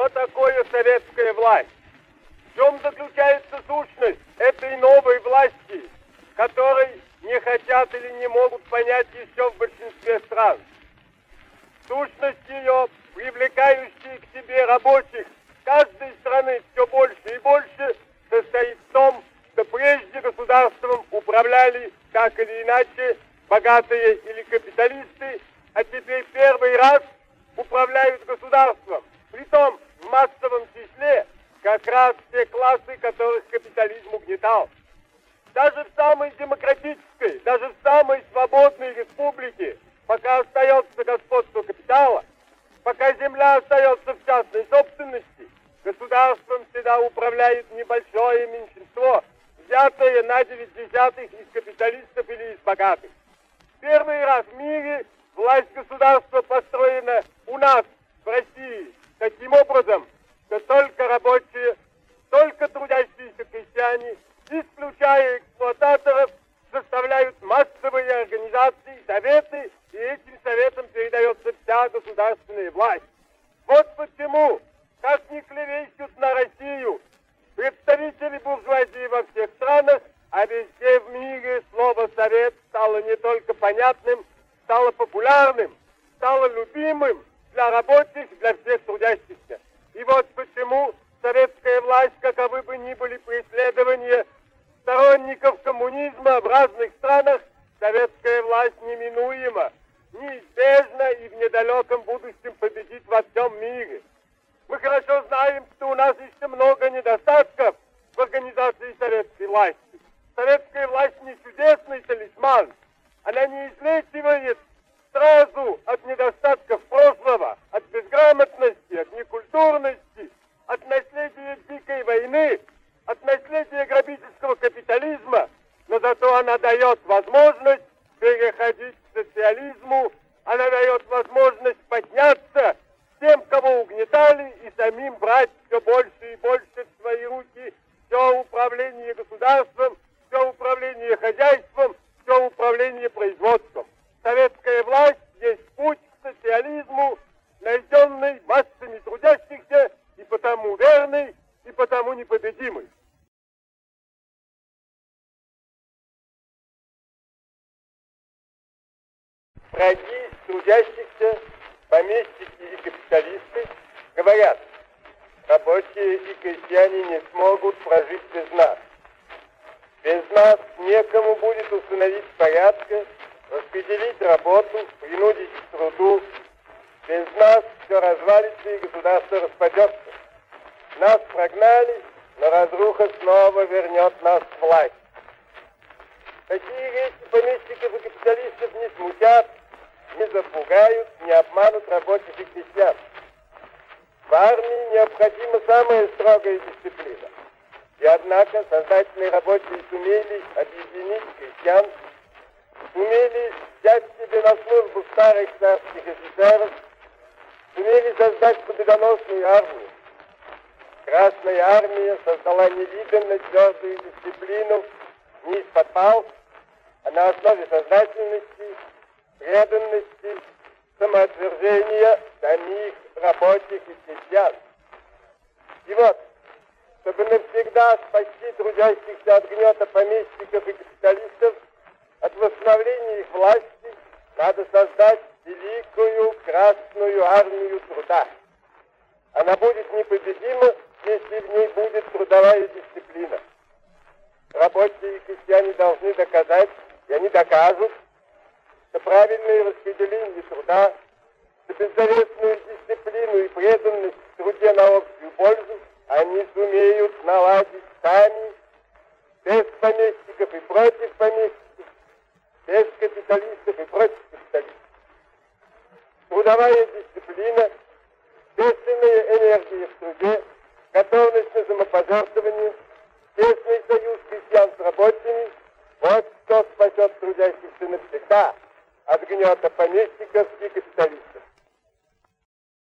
что такое советская власть? В чем заключается сущность этой новой власти, которой не хотят или не могут понять еще в большинстве стран? Сущность ее, привлекающая к себе рабочих каждой страны все больше и больше, состоит в том, что прежде государством управляли так или иначе богатые или капиталисты, а теперь первый раз управляют государством. Притом массовом числе как раз те классы, которых капитализм угнетал. Даже в самой демократической, даже в самой свободной республике, пока остается господство капитала, пока земля остается в частной собственности, государством всегда управляет небольшое меньшинство, взятое на девять десятых из капиталистов или из богатых. Первый раз в мире власть государства построена у нас, в России, таким образом, что только рабочие, вся государственная власть. Вот почему, как ни клевещут на Россию, представители буржуазии во всех странах, а везде в мире слово «совет» стало не только понятным, стало популярным, стало любимым для рабочих, для всех трудящихся. И вот почему советская власть, каковы бы ни были преследования сторонников коммунизма в разных странах, советская власть неминуема, неизбежно и в недалеком будущем победит во всем мире. Мы хорошо знаем, что у нас еще много недостатков в организации советской власти. Советская власть не чудесный талисман. Она не излечивает сразу от недостатков прошлого, от безграмотности, от некультурности, от наследия дикой войны, от наследия грабительского капитализма, но зато она дает возможность переходить к социализму, она дает возможность подняться тем, кого угнетали, и самим брать все больше и больше в свои руки все управление государством, все управление хозяйством, все управление производством. Советская власть есть путь к социализму, найденный массами трудящихся, и потому верный, и потому непобедимый. Враги трудящихся, помещики и капиталисты говорят, рабочие и крестьяне не смогут прожить без нас. Без нас некому будет установить порядка, распределить работу, принудить к труду. Без нас все развалится и государство распадется. Нас прогнали, но разруха снова вернет нас к власти. Такие речи помещиков и капиталистов не смутят, не запугают, не обманут рабочих и крестьян. В армии необходима самая строгая дисциплина. И однако создательные рабочие сумели объединить крестьян, сумели взять себе на службу старых царских офицеров, сумели создать победоносную армию. Красная армия создала невиданно твердую дисциплину не из-под пал, а на основе сознательности, преданности, самоотвержения самих рабочих и крестьян. И вот, чтобы навсегда спасти трудящихся от гнета помещиков и капиталистов, от восстановления их власти, надо создать великую Красную Армию труда. Она будет непобедима, если в ней будет трудовая дисциплина. Рабочие и крестьяне должны доказать, и они докажут, что правильное распределение труда, что беззаветную дисциплину и преданность в труде на общую пользу они сумеют наладить сами, без помещиков и против помещиков, без капиталистов и против капиталистов. Трудовая дисциплина, бешеная энергия в труде, готовность на самопожертвование, тесный союз крестьян с рабочими – вот что спасет трудящихся навсегда от гнета помещиков и капиталистов.